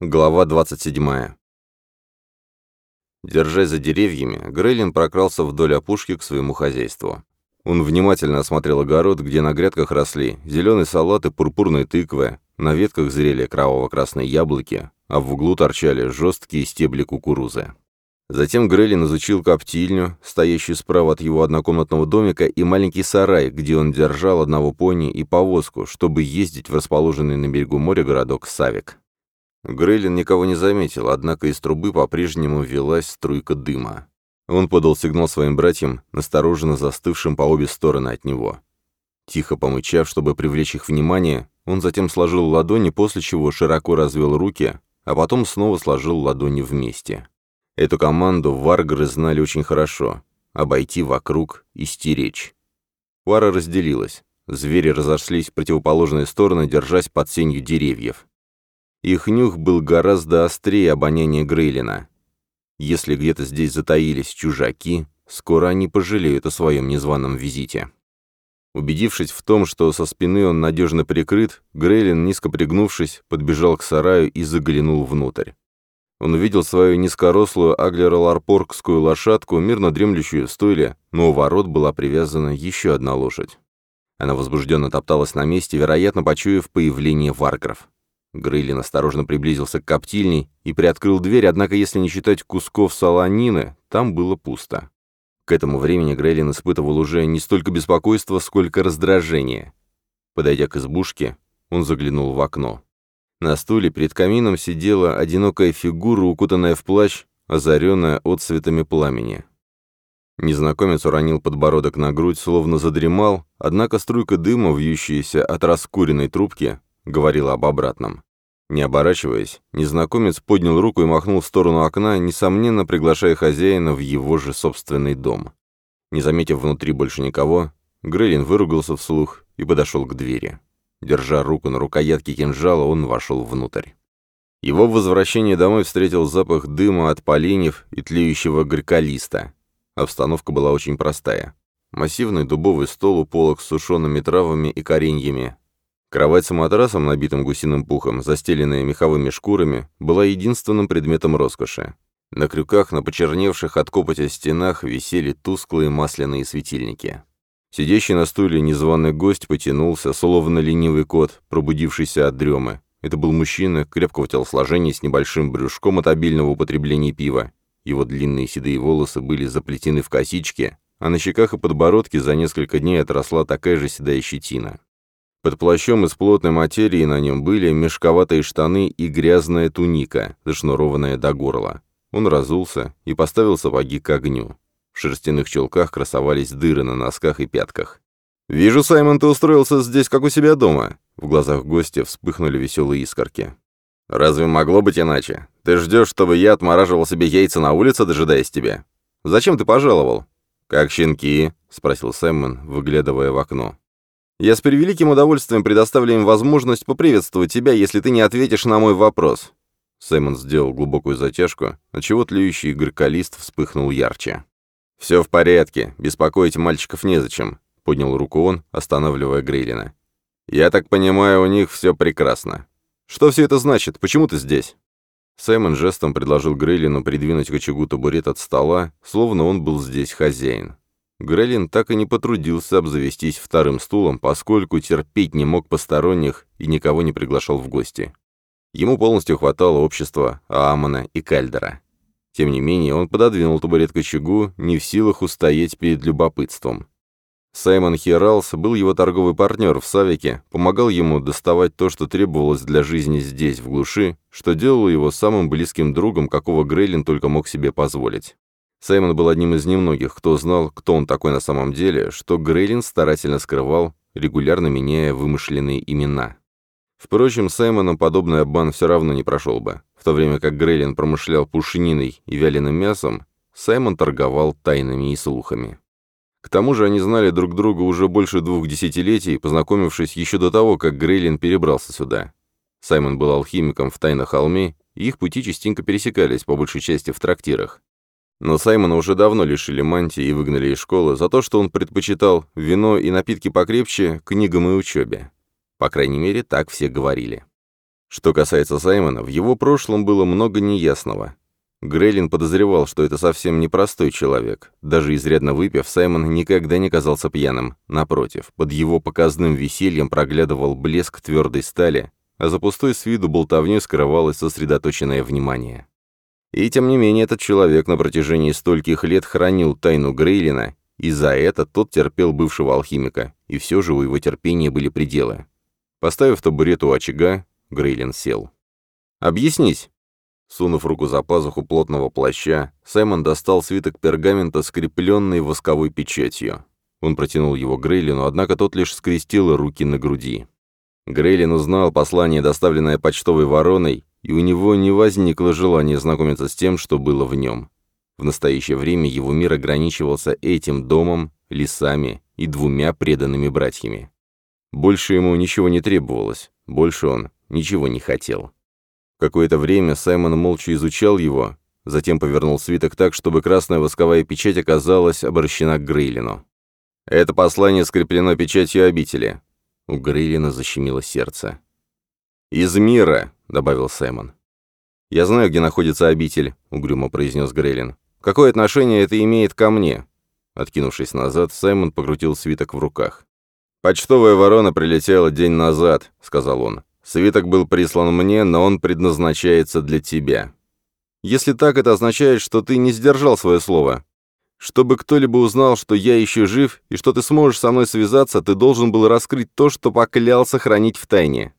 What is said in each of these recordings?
Глава 27. Держась за деревьями, Грейлин прокрался вдоль опушки к своему хозяйству. Он внимательно осмотрел огород, где на грядках росли зеленый салат и пурпурные тыквы, на ветках зрели кроваво-красные яблоки, а в углу торчали жесткие стебли кукурузы. Затем Грейлин изучил коптильню, стоящую справа от его однокомнатного домика, и маленький сарай, где он держал одного пони и повозку, чтобы ездить в расположенный на берегу моря городок Савик. Грейлин никого не заметил, однако из трубы по-прежнему велась струйка дыма. Он подал сигнал своим братьям, настороженно застывшим по обе стороны от него. Тихо помычав, чтобы привлечь их внимание, он затем сложил ладони, после чего широко развел руки, а потом снова сложил ладони вместе. Эту команду варгры знали очень хорошо — обойти вокруг и стеречь. Пара разделилась. Звери разошлись в противоположные стороны, держась под сенью деревьев. Их нюх был гораздо острее обоняния Грейлина. Если где-то здесь затаились чужаки, скоро они пожалеют о своем незваном визите. Убедившись в том, что со спины он надежно прикрыт, Грейлин, низко пригнувшись, подбежал к сараю и заглянул внутрь. Он увидел свою низкорослую аглероларпоргскую лошадку, мирно дремлющую в стойле, но у ворот была привязана еще одна лошадь. Она возбужденно топталась на месте, вероятно, почуяв появление варгров. Грейлин осторожно приблизился к коптильне и приоткрыл дверь, однако, если не считать кусков солонины, там было пусто. К этому времени Грейлин испытывал уже не столько беспокойство, сколько раздражение. Подойдя к избушке, он заглянул в окно. На стуле перед камином сидела одинокая фигура, укутанная в плащ, озаренная отцветами пламени. Незнакомец уронил подбородок на грудь, словно задремал, однако струйка дыма, вьющаяся от раскуренной трубки, говорила об обратном. Не оборачиваясь, незнакомец поднял руку и махнул в сторону окна, несомненно приглашая хозяина в его же собственный дом. Не заметив внутри больше никого, Грейлин выругался вслух и подошел к двери. Держа руку на рукоятке кинжала, он вошел внутрь. Его возвращение домой встретил запах дыма от поленьев и тлеющего греколиста. Обстановка была очень простая. Массивный дубовый стол у полок с сушеными травами и кореньями, Кровать с матрасом, набитым гусиным пухом, застеленная меховыми шкурами, была единственным предметом роскоши. На крюках, на почерневших от копоти стенах, висели тусклые масляные светильники. Сидящий на стуле незваный гость потянулся, словно ленивый кот, пробудившийся от дремы. Это был мужчина, крепкого телосложения, с небольшим брюшком от обильного употребления пива. Его длинные седые волосы были заплетены в косички, а на щеках и подбородке за несколько дней отросла такая же седая щетина. Под плащом из плотной материи на нем были мешковатые штаны и грязная туника, зашнурованная до горла. Он разулся и поставил сапоги к огню. В шерстяных чулках красовались дыры на носках и пятках. «Вижу, Саймон, ты устроился здесь, как у себя дома!» В глазах гостя вспыхнули веселые искорки. «Разве могло быть иначе? Ты ждешь, чтобы я отмораживал себе яйца на улице, дожидаясь тебя? Зачем ты пожаловал?» «Как щенки?» — спросил Саймон, выглядывая в окно. Я с превеликим удовольствием предоставлю им возможность поприветствовать тебя, если ты не ответишь на мой вопрос». Саймон сделал глубокую затяжку, отчего тлеющий горколист вспыхнул ярче. «Все в порядке, беспокоить мальчиков незачем», — поднял руку он, останавливая Грейлина. «Я так понимаю, у них все прекрасно. Что все это значит? Почему ты здесь?» Саймон жестом предложил Грейлину придвинуть к очагу табурет от стола, словно он был здесь хозяин. Грелин так и не потрудился обзавестись вторым стулом, поскольку терпеть не мог посторонних и никого не приглашал в гости. Ему полностью хватало общества Амона и Кальдера. Тем не менее, он пододвинул табурет к очагу, не в силах устоять перед любопытством. Саймон Хиралс был его торговый партнер в Савике, помогал ему доставать то, что требовалось для жизни здесь, в глуши, что делало его самым близким другом, какого Грейлин только мог себе позволить. Саймон был одним из немногих, кто знал, кто он такой на самом деле, что Грейлин старательно скрывал, регулярно меняя вымышленные имена. Впрочем, Саймоном подобный обман все равно не прошел бы. В то время как Грейлин промышлял пушениной и вяленым мясом, Саймон торговал тайнами и слухами. К тому же они знали друг друга уже больше двух десятилетий, познакомившись еще до того, как Грейлин перебрался сюда. Саймон был алхимиком в Тайнах холме, и их пути частенько пересекались, по большей части в трактирах. Но Саймона уже давно лишили мантии и выгнали из школы за то, что он предпочитал вино и напитки покрепче книгам и учебе. По крайней мере, так все говорили. Что касается Саймона, в его прошлом было много неясного. Грейлин подозревал, что это совсем непростой человек. Даже изрядно выпив, Саймон никогда не казался пьяным. Напротив, под его показным весельем проглядывал блеск твердой стали, а за пустой с виду болтовней скрывалось сосредоточенное внимание. И тем не менее этот человек на протяжении стольких лет хранил тайну Грейлина, и за это тот терпел бывшего алхимика, и все же у его терпения были пределы. Поставив табурет у очага, Грейлин сел. «Объяснись!» Сунув руку за пазуху плотного плаща, Саймон достал свиток пергамента, скрепленный восковой печатью. Он протянул его Грейлину, однако тот лишь скрестил руки на груди. Грейлин узнал послание, доставленное почтовой вороной, и у него не возникло желания знакомиться с тем, что было в нем. В настоящее время его мир ограничивался этим домом, лесами и двумя преданными братьями. Больше ему ничего не требовалось, больше он ничего не хотел. Какое-то время Саймон молча изучал его, затем повернул свиток так, чтобы красная восковая печать оказалась обращена к Грейлину. «Это послание скреплено печатью обители». У Грейлина защемило сердце. «Из мира!» — добавил Саймон. «Я знаю, где находится обитель», — угрюмо произнес Грейлин. «Какое отношение это имеет ко мне?» Откинувшись назад, Саймон покрутил свиток в руках. «Почтовая ворона прилетела день назад», — сказал он. «Свиток был прислан мне, но он предназначается для тебя». «Если так, это означает, что ты не сдержал свое слово. Чтобы кто-либо узнал, что я еще жив и что ты сможешь со мной связаться, ты должен был раскрыть то, что поклялся хранить в тайне.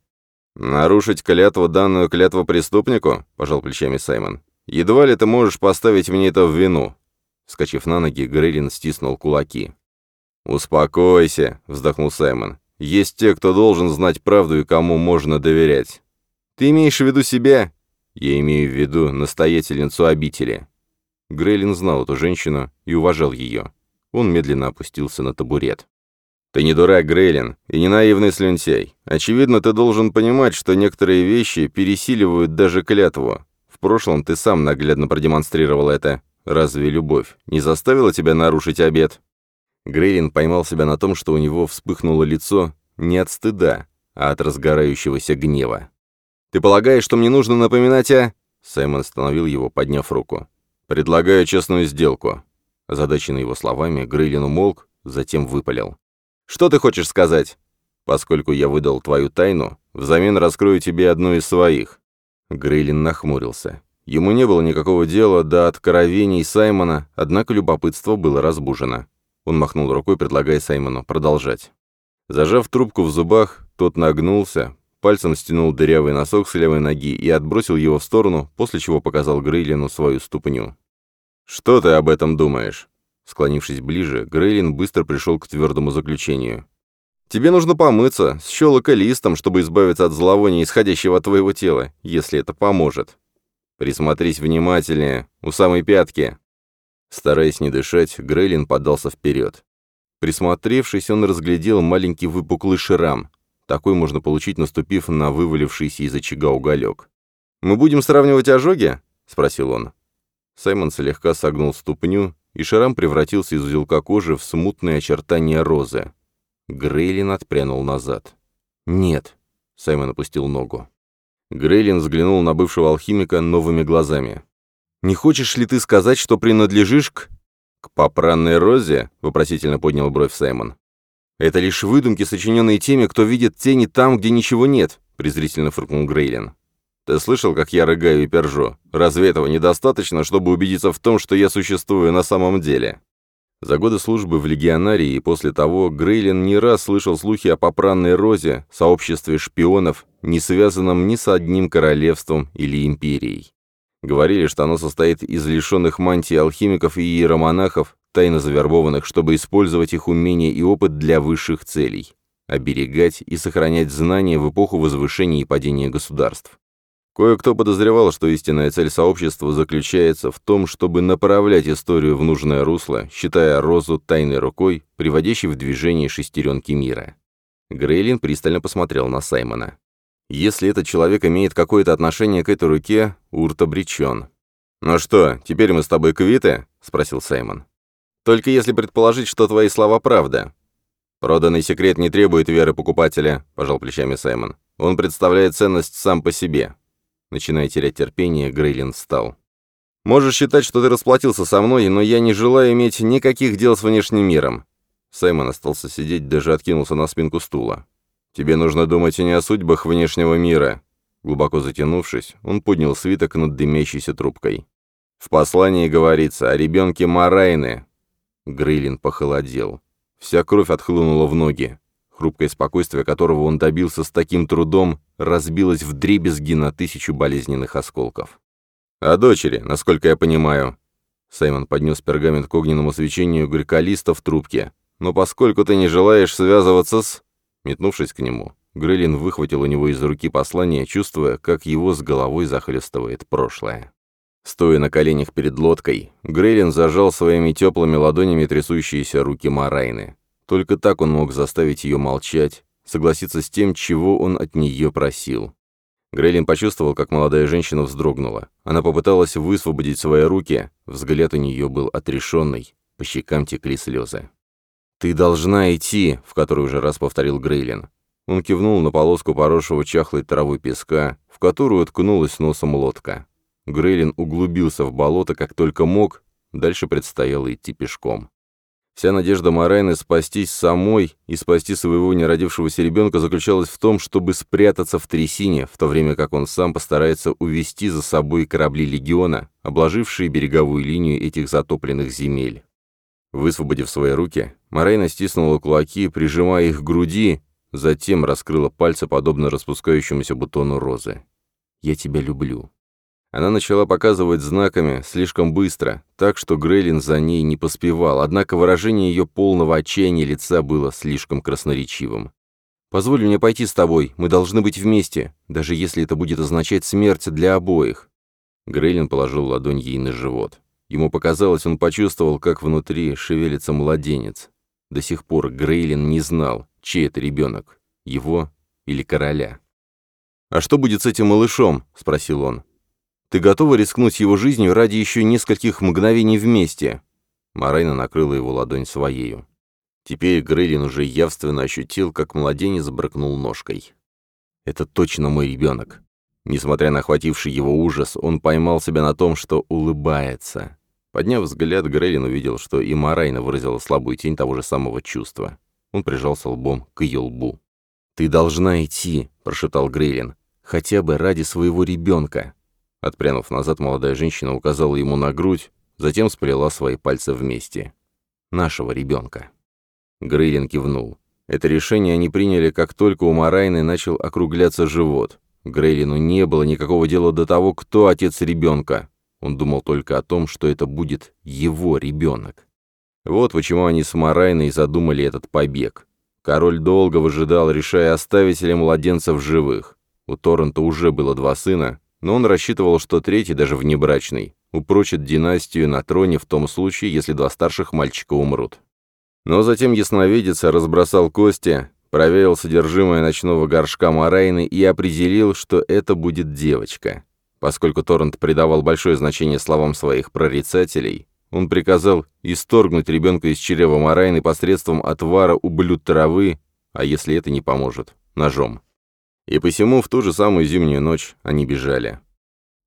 «Нарушить клятву, данную клятву преступнику?» — пожал плечами Саймон. «Едва ли ты можешь поставить мне это в вину». Скочив на ноги, Грейлин стиснул кулаки. «Успокойся», — вздохнул Саймон. «Есть те, кто должен знать правду и кому можно доверять». «Ты имеешь в виду себя?» «Я имею в виду настоятельницу обители». Грейлин знал эту женщину и уважал ее. Он медленно опустился на табурет. Ты не дурак, Грейлин, и не наивный слюнтяй. Очевидно, ты должен понимать, что некоторые вещи пересиливают даже клятву. В прошлом ты сам наглядно продемонстрировал это. Разве любовь не заставила тебя нарушить обед?» Грейлин поймал себя на том, что у него вспыхнуло лицо не от стыда, а от разгорающегося гнева. «Ты полагаешь, что мне нужно напоминать о...» Саймон остановил его, подняв руку. «Предлагаю честную сделку». Озадаченный его словами, Грейлин умолк, затем выпалил. Что ты хочешь сказать? Поскольку я выдал твою тайну, взамен раскрою тебе одну из своих. Грейлин нахмурился. Ему не было никакого дела до откровений Саймона, однако любопытство было разбужено. Он махнул рукой, предлагая Саймону продолжать. Зажав трубку в зубах, тот нагнулся, пальцем стянул дырявый носок с левой ноги и отбросил его в сторону, после чего показал Грейлину свою ступню. «Что ты об этом думаешь?» Склонившись ближе, Грейлин быстро пришел к твердому заключению. «Тебе нужно помыться, с щелоколистом, чтобы избавиться от зловония, исходящего от твоего тела, если это поможет. Присмотрись внимательнее, у самой пятки». Стараясь не дышать, Грейлин подался вперед. Присмотревшись, он разглядел маленький выпуклый шрам. Такой можно получить, наступив на вывалившийся из очага уголек. «Мы будем сравнивать ожоги?» — спросил он. Саймон слегка согнул ступню, и шрам превратился из узелка кожи в смутные очертания розы. Грейлин отпрянул назад. «Нет», — Саймон опустил ногу. Грейлин взглянул на бывшего алхимика новыми глазами. «Не хочешь ли ты сказать, что принадлежишь к...» «К попранной розе?» — вопросительно поднял бровь Саймон. «Это лишь выдумки, сочиненные теми, кто видит тени там, где ничего нет», — презрительно фыркнул Грейлин. «Ты слышал, как я рыгаю и пержу? Разве этого недостаточно, чтобы убедиться в том, что я существую на самом деле? За годы службы в легионарии и после того Грейлин не раз слышал слухи о попранной розе, сообществе шпионов, не связанном ни с одним королевством или империей. Говорили, что оно состоит из лишенных мантии алхимиков и иеромонахов, тайно завербованных, чтобы использовать их умения и опыт для высших целей, оберегать и сохранять знания в эпоху возвышения и падения государств. Кое-кто подозревал, что истинная цель сообщества заключается в том, чтобы направлять историю в нужное русло, считая Розу тайной рукой, приводящей в движение шестеренки мира. Грейлин пристально посмотрел на Саймона. «Если этот человек имеет какое-то отношение к этой руке, Урт обречен». «Ну что, теперь мы с тобой квиты?» — спросил Саймон. «Только если предположить, что твои слова правда». «Проданный секрет не требует веры покупателя», — пожал плечами Саймон. «Он представляет ценность сам по себе. Начиная терять терпение, Грейлин встал. «Можешь считать, что ты расплатился со мной, но я не желаю иметь никаких дел с внешним миром». Саймон остался сидеть, даже откинулся на спинку стула. «Тебе нужно думать не о судьбах внешнего мира». Глубоко затянувшись, он поднял свиток над дымящейся трубкой. «В послании говорится о ребенке Марайны». Грейлин похолодел. Вся кровь отхлынула в ноги хрупкое спокойствие которого он добился с таким трудом, разбилось в дребезги на тысячу болезненных осколков. «О дочери, насколько я понимаю». Саймон поднес пергамент к огненному свечению греколиста в трубке. «Но поскольку ты не желаешь связываться с...» Метнувшись к нему, Грылин выхватил у него из руки послание, чувствуя, как его с головой захлестывает прошлое. Стоя на коленях перед лодкой, Грейлин зажал своими теплыми ладонями трясущиеся руки Марайны. Только так он мог заставить ее молчать, согласиться с тем, чего он от нее просил. Грейлин почувствовал, как молодая женщина вздрогнула. Она попыталась высвободить свои руки, взгляд у нее был отрешенный, по щекам текли слезы. «Ты должна идти», — в который уже раз повторил Грейлин. Он кивнул на полоску поросшего чахлой травы песка, в которую ткнулась носом лодка. Грейлин углубился в болото как только мог, дальше предстояло идти пешком. Вся надежда Морайны спастись самой и спасти своего неродившегося ребенка заключалась в том, чтобы спрятаться в трясине, в то время как он сам постарается увести за собой корабли легиона, обложившие береговую линию этих затопленных земель. Высвободив свои руки, Морайна стиснула кулаки, прижимая их к груди, затем раскрыла пальцы, подобно распускающемуся бутону розы. «Я тебя люблю». Она начала показывать знаками слишком быстро, так что Грейлин за ней не поспевал, однако выражение ее полного отчаяния лица было слишком красноречивым. «Позволь мне пойти с тобой, мы должны быть вместе, даже если это будет означать смерть для обоих». Грейлин положил ладонь ей на живот. Ему показалось, он почувствовал, как внутри шевелится младенец. До сих пор Грейлин не знал, чей это ребенок, его или короля. «А что будет с этим малышом?» — спросил он. Ты готова рискнуть его жизнью ради еще нескольких мгновений вместе?» Марайна накрыла его ладонь своею. Теперь Грейлин уже явственно ощутил, как младенец брыкнул ножкой. «Это точно мой ребенок». Несмотря на охвативший его ужас, он поймал себя на том, что улыбается. Подняв взгляд, Грейлин увидел, что и Марайна выразила слабую тень того же самого чувства. Он прижался лбом к ее лбу. «Ты должна идти», — прошептал Грейлин, — «хотя бы ради своего ребенка». Отпрянув назад, молодая женщина указала ему на грудь, затем сплела свои пальцы вместе. «Нашего ребенка». Грейлин кивнул. Это решение они приняли, как только у Марайны начал округляться живот. Грейлину не было никакого дела до того, кто отец ребенка. Он думал только о том, что это будет его ребенок. Вот почему они с Марайной задумали этот побег. Король долго выжидал, решая, оставить ли младенцев живых. У Торрента уже было два сына, но он рассчитывал, что третий, даже внебрачный, упрочит династию на троне в том случае, если два старших мальчика умрут. Но затем ясновидец разбросал кости, проверил содержимое ночного горшка Марайны и определил, что это будет девочка. Поскольку Торрент придавал большое значение словам своих прорицателей, он приказал исторгнуть ребенка из чрева Марайны посредством отвара ублю травы, а если это не поможет, ножом. И посему в ту же самую зимнюю ночь они бежали.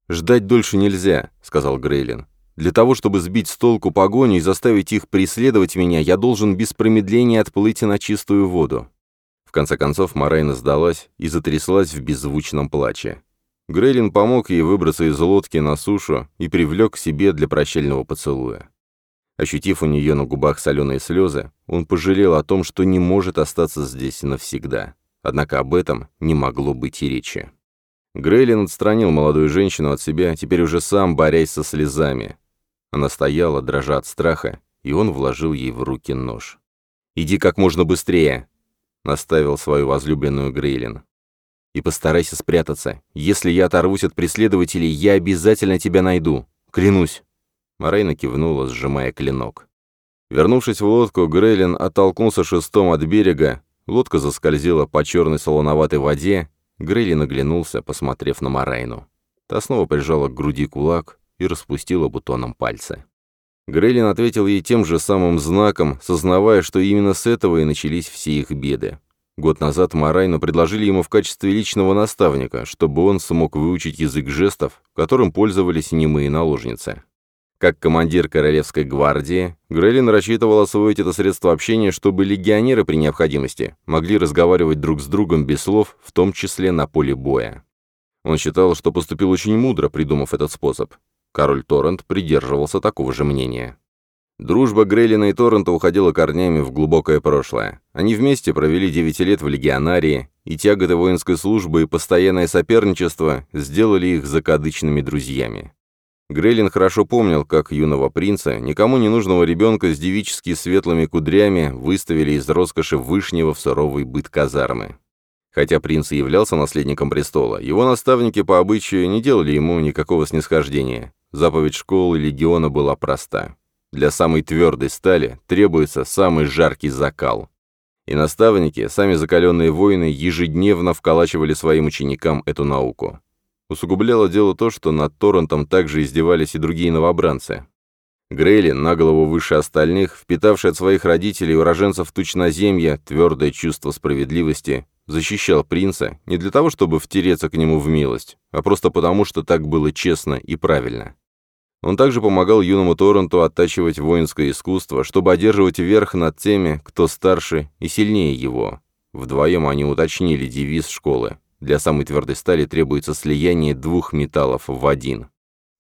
«Ждать дольше нельзя», — сказал Грейлин. «Для того, чтобы сбить с толку погоню и заставить их преследовать меня, я должен без промедления отплыть на чистую воду». В конце концов Морейна сдалась и затряслась в беззвучном плаче. Грейлин помог ей выбраться из лодки на сушу и привлек к себе для прощального поцелуя. Ощутив у нее на губах соленые слезы, он пожалел о том, что не может остаться здесь навсегда. Однако об этом не могло быть и речи. Грейлин отстранил молодую женщину от себя, теперь уже сам борясь со слезами. Она стояла, дрожа от страха, и он вложил ей в руки нож. «Иди как можно быстрее!» — наставил свою возлюбленную Грейлин. «И постарайся спрятаться. Если я оторвусь от преследователей, я обязательно тебя найду. Клянусь!» Морейна кивнула, сжимая клинок. Вернувшись в лодку, Грейлин оттолкнулся шестом от берега, Лодка заскользила по черной солоноватой воде, Грейли наглянулся, посмотрев на Морайну. Та снова прижала к груди кулак и распустила бутоном пальцы. Грейлин ответил ей тем же самым знаком, сознавая, что именно с этого и начались все их беды. Год назад Морайну предложили ему в качестве личного наставника, чтобы он смог выучить язык жестов, которым пользовались немые наложницы. Как командир Королевской гвардии, Грелин рассчитывал освоить это средство общения, чтобы легионеры при необходимости могли разговаривать друг с другом без слов, в том числе на поле боя. Он считал, что поступил очень мудро, придумав этот способ. Король Торрент придерживался такого же мнения. Дружба Грейлина и Торрента уходила корнями в глубокое прошлое. Они вместе провели 9 лет в легионарии, и тяготы воинской службы и постоянное соперничество сделали их закадычными друзьями. Грейлин хорошо помнил, как юного принца, никому не нужного ребенка с девически светлыми кудрями выставили из роскоши Вышнего в суровый быт казармы. Хотя принц и являлся наследником престола, его наставники по обычаю не делали ему никакого снисхождения. Заповедь школы легиона была проста. Для самой твердой стали требуется самый жаркий закал. И наставники, сами закаленные воины, ежедневно вколачивали своим ученикам эту науку. Усугубляло дело то, что над Торрентом также издевались и другие новобранцы. Грейли, на голову выше остальных, впитавший от своих родителей и уроженцев тучноземья твердое чувство справедливости, защищал принца не для того, чтобы втереться к нему в милость, а просто потому, что так было честно и правильно. Он также помогал юному Торренту оттачивать воинское искусство, чтобы одерживать верх над теми, кто старше и сильнее его. Вдвоем они уточнили девиз школы для самой твердой стали требуется слияние двух металлов в один.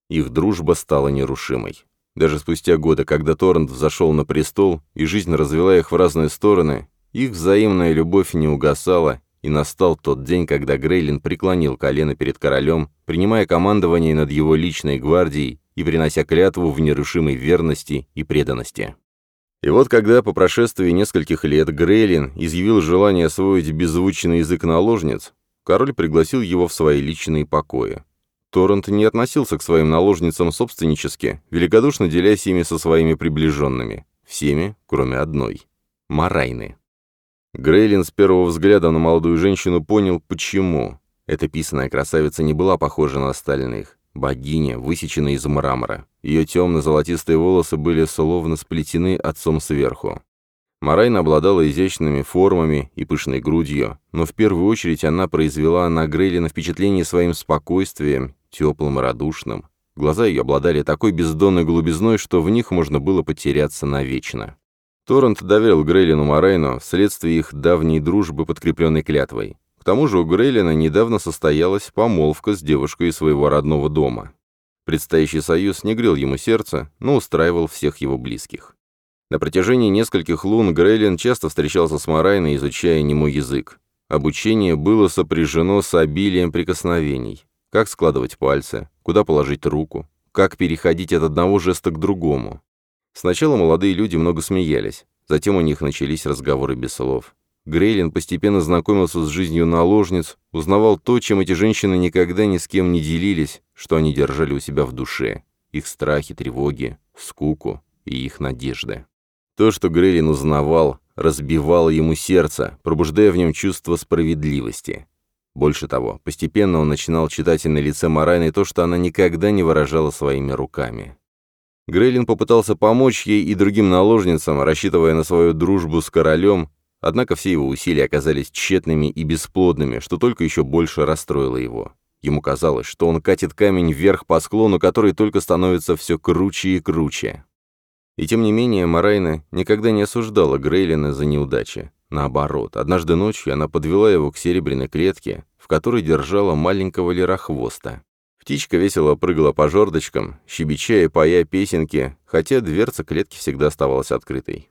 Их дружба стала нерушимой. Даже спустя годы, когда Торрент взошел на престол, и жизнь развела их в разные стороны, их взаимная любовь не угасала, и настал тот день, когда Грейлин преклонил колено перед королем, принимая командование над его личной гвардией и принося клятву в нерушимой верности и преданности. И вот когда по прошествии нескольких лет Грейлин изъявил желание освоить беззвучный язык наложниц, Король пригласил его в свои личные покои. Торрент не относился к своим наложницам собственнически, великодушно делясь ими со своими приближенными. Всеми, кроме одной. Марайны. Грейлин с первого взгляда на молодую женщину понял, почему. Эта писаная красавица не была похожа на остальных. Богиня, высеченная из мрамора. Ее темно-золотистые волосы были словно сплетены отцом сверху. Марайн обладала изящными формами и пышной грудью, но в первую очередь она произвела на Грейлина впечатление своим спокойствием, теплым и радушным. Глаза ее обладали такой бездонной голубизной, что в них можно было потеряться навечно. Торрент доверил Грейлину Марайну вследствие их давней дружбы, подкрепленной клятвой. К тому же у Грейлина недавно состоялась помолвка с девушкой из своего родного дома. Предстоящий союз не грел ему сердце, но устраивал всех его близких. На протяжении нескольких лун Грейлин часто встречался с Морайной, изучая нему язык. Обучение было сопряжено с обилием прикосновений. Как складывать пальцы, куда положить руку, как переходить от одного жеста к другому. Сначала молодые люди много смеялись, затем у них начались разговоры без слов. Грейлин постепенно знакомился с жизнью наложниц, узнавал то, чем эти женщины никогда ни с кем не делились, что они держали у себя в душе, их страхи, тревоги, скуку и их надежды. То, что Грейлин узнавал, разбивало ему сердце, пробуждая в нем чувство справедливости. Больше того, постепенно он начинал читать на лице Марайны то, что она никогда не выражала своими руками. Грейлин попытался помочь ей и другим наложницам, рассчитывая на свою дружбу с королем, однако все его усилия оказались тщетными и бесплодными, что только еще больше расстроило его. Ему казалось, что он катит камень вверх по склону, который только становится все круче и круче. И тем не менее, Морайна никогда не осуждала Грейлина за неудачи. Наоборот, однажды ночью она подвела его к серебряной клетке, в которой держала маленького лирохвоста. Птичка весело прыгала по жердочкам, щебеча и поя песенки, хотя дверца клетки всегда оставалась открытой.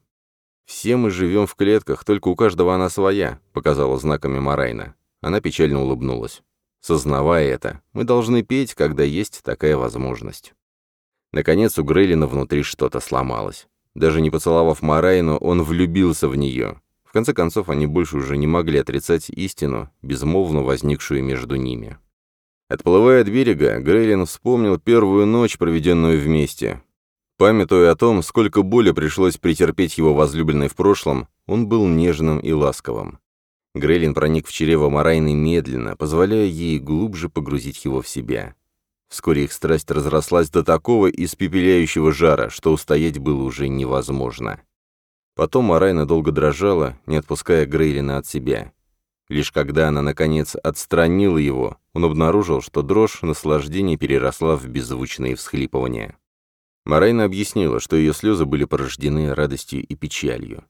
«Все мы живем в клетках, только у каждого она своя», — показала знаками Морайна. Она печально улыбнулась. «Сознавая это, мы должны петь, когда есть такая возможность». Наконец у Грейлина внутри что-то сломалось. Даже не поцеловав Марайну, он влюбился в нее. В конце концов, они больше уже не могли отрицать истину, безмолвно возникшую между ними. Отплывая от берега, Грейлин вспомнил первую ночь, проведенную вместе. Памятуя о том, сколько боли пришлось претерпеть его возлюбленной в прошлом, он был нежным и ласковым. Грейлин проник в чрево Марайны медленно, позволяя ей глубже погрузить его в себя. Вскоре их страсть разрослась до такого испепеляющего жара, что устоять было уже невозможно. Потом Арайна долго дрожала, не отпуская Грейлина от себя. Лишь когда она, наконец, отстранила его, он обнаружил, что дрожь наслаждения переросла в беззвучные всхлипывания. Марайна объяснила, что ее слезы были порождены радостью и печалью.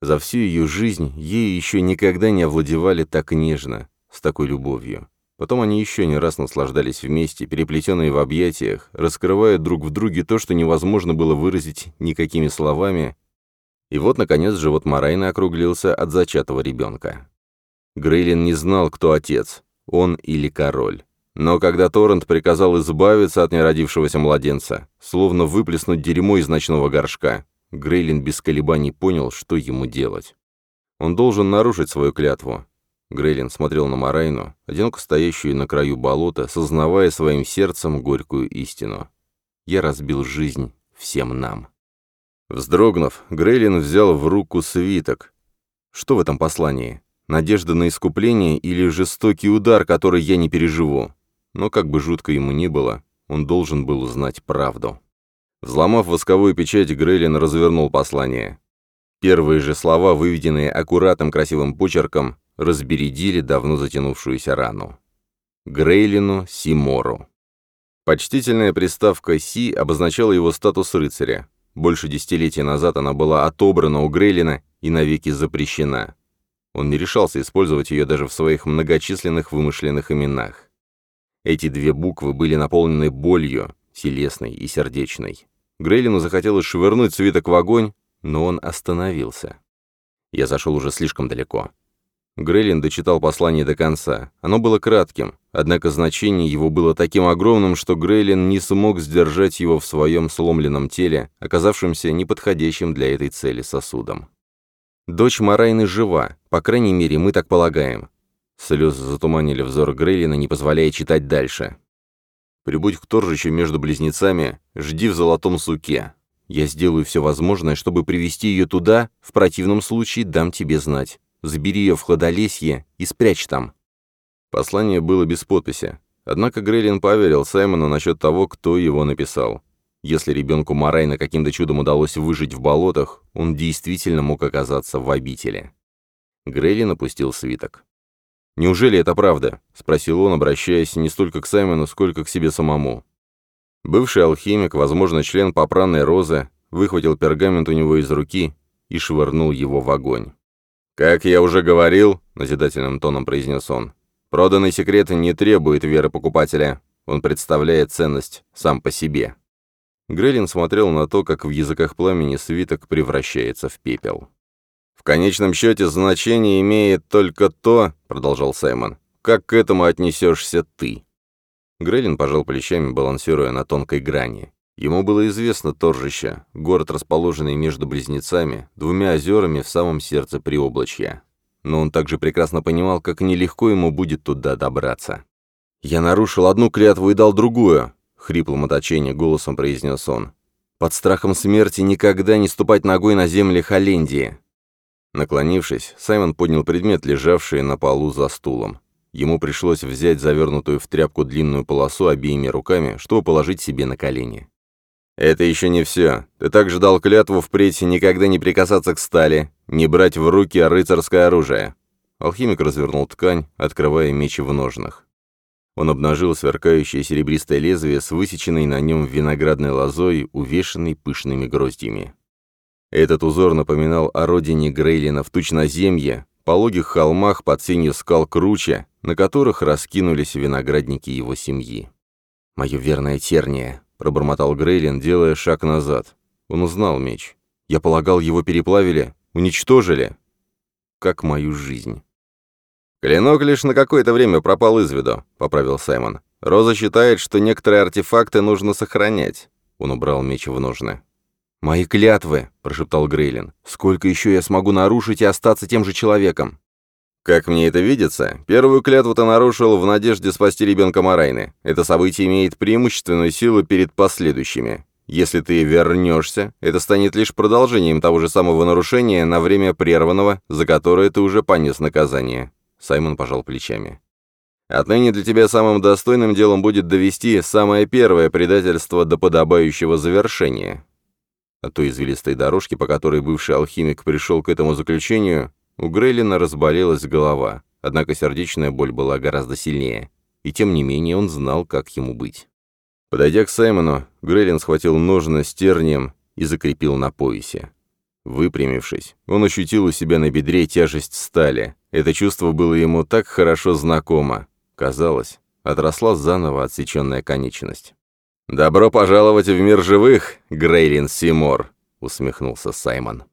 За всю ее жизнь ей еще никогда не овладевали так нежно, с такой любовью. Потом они еще не раз наслаждались вместе, переплетенные в объятиях, раскрывая друг в друге то, что невозможно было выразить никакими словами. И вот, наконец, живот Марайна округлился от зачатого ребенка. Грейлин не знал, кто отец, он или король. Но когда Торрент приказал избавиться от неродившегося младенца, словно выплеснуть дерьмо из ночного горшка, Грейлин без колебаний понял, что ему делать. Он должен нарушить свою клятву, Грейлин смотрел на Морайну, одиноко стоящую на краю болота, сознавая своим сердцем горькую истину. «Я разбил жизнь всем нам». Вздрогнув, Грейлин взял в руку свиток. «Что в этом послании? Надежда на искупление или жестокий удар, который я не переживу?» Но как бы жутко ему ни было, он должен был узнать правду. Взломав восковую печать, Грейлин развернул послание. Первые же слова, выведенные аккуратным красивым почерком, разбередили давно затянувшуюся рану. Грейлину Симору. Почтительная приставка «Си» обозначала его статус рыцаря. Больше десятилетия назад она была отобрана у Грейлина и навеки запрещена. Он не решался использовать ее даже в своих многочисленных вымышленных именах. Эти две буквы были наполнены болью, телесной и сердечной. Грейлину захотелось швырнуть свиток в огонь, но он остановился. Я зашел уже слишком далеко. Грелин дочитал послание до конца. Оно было кратким, однако значение его было таким огромным, что Грейлин не смог сдержать его в своем сломленном теле, оказавшемся неподходящим для этой цели сосудом. «Дочь Марайны жива, по крайней мере, мы так полагаем». Слезы затуманили взор Грейлина, не позволяя читать дальше. «Прибудь к торжище между близнецами, жди в золотом суке. Я сделаю все возможное, чтобы привести ее туда, в противном случае дам тебе знать». Забери ее в хладолесье и спрячь там». Послание было без подписи. Однако Грейлин поверил Саймону насчет того, кто его написал. Если ребенку Марайна каким-то чудом удалось выжить в болотах, он действительно мог оказаться в обители. Грейлин опустил свиток. «Неужели это правда?» — спросил он, обращаясь не столько к Саймону, сколько к себе самому. Бывший алхимик, возможно, член попранной розы, выхватил пергамент у него из руки и швырнул его в огонь. «Как я уже говорил», — назидательным тоном произнес он, — «проданный секрет не требует веры покупателя. Он представляет ценность сам по себе». Грелин смотрел на то, как в языках пламени свиток превращается в пепел. «В конечном счете значение имеет только то», — продолжал Саймон, — «как к этому отнесешься ты». Грелин пожал плечами, балансируя на тонкой грани. Ему было известно Торжище, город, расположенный между Близнецами, двумя озерами в самом сердце Приоблачья. Но он также прекрасно понимал, как нелегко ему будет туда добраться. «Я нарушил одну клятву и дал другую», — хриплым от голосом произнес он. «Под страхом смерти никогда не ступать ногой на земли Холлендии». Наклонившись, Саймон поднял предмет, лежавший на полу за стулом. Ему пришлось взять завернутую в тряпку длинную полосу обеими руками, чтобы положить себе на колени. «Это еще не все. Ты также дал клятву впредь никогда не прикасаться к стали, не брать в руки рыцарское оружие». Алхимик развернул ткань, открывая меч в ножнах. Он обнажил сверкающее серебристое лезвие с высеченной на нем виноградной лозой, увешанной пышными гроздьями. Этот узор напоминал о родине Грейлина в тучноземье, пологих холмах под сенью скал Круча, на которых раскинулись виноградники его семьи. «Мое верное терние», — пробормотал Грейлин, делая шаг назад. Он узнал меч. «Я полагал, его переплавили, уничтожили». «Как мою жизнь». «Клинок лишь на какое-то время пропал из виду», — поправил Саймон. «Роза считает, что некоторые артефакты нужно сохранять». Он убрал меч в ножны. «Мои клятвы!» — прошептал Грейлин. «Сколько еще я смогу нарушить и остаться тем же человеком?» Как мне это видится, первую клятву ты нарушил в надежде спасти ребенка Марайны. Это событие имеет преимущественную силу перед последующими. Если ты вернешься, это станет лишь продолжением того же самого нарушения на время прерванного, за которое ты уже понес наказание». Саймон пожал плечами. «Отныне для тебя самым достойным делом будет довести самое первое предательство до подобающего завершения». От той извилистой дорожки, по которой бывший алхимик пришел к этому заключению, у Грейлина разболелась голова, однако сердечная боль была гораздо сильнее, и тем не менее он знал, как ему быть. Подойдя к Саймону, Грейлин схватил ножны с тернием и закрепил на поясе. Выпрямившись, он ощутил у себя на бедре тяжесть стали. Это чувство было ему так хорошо знакомо. Казалось, отросла заново отсеченная конечность. «Добро пожаловать в мир живых, Грейлин Симор!» — усмехнулся Саймон.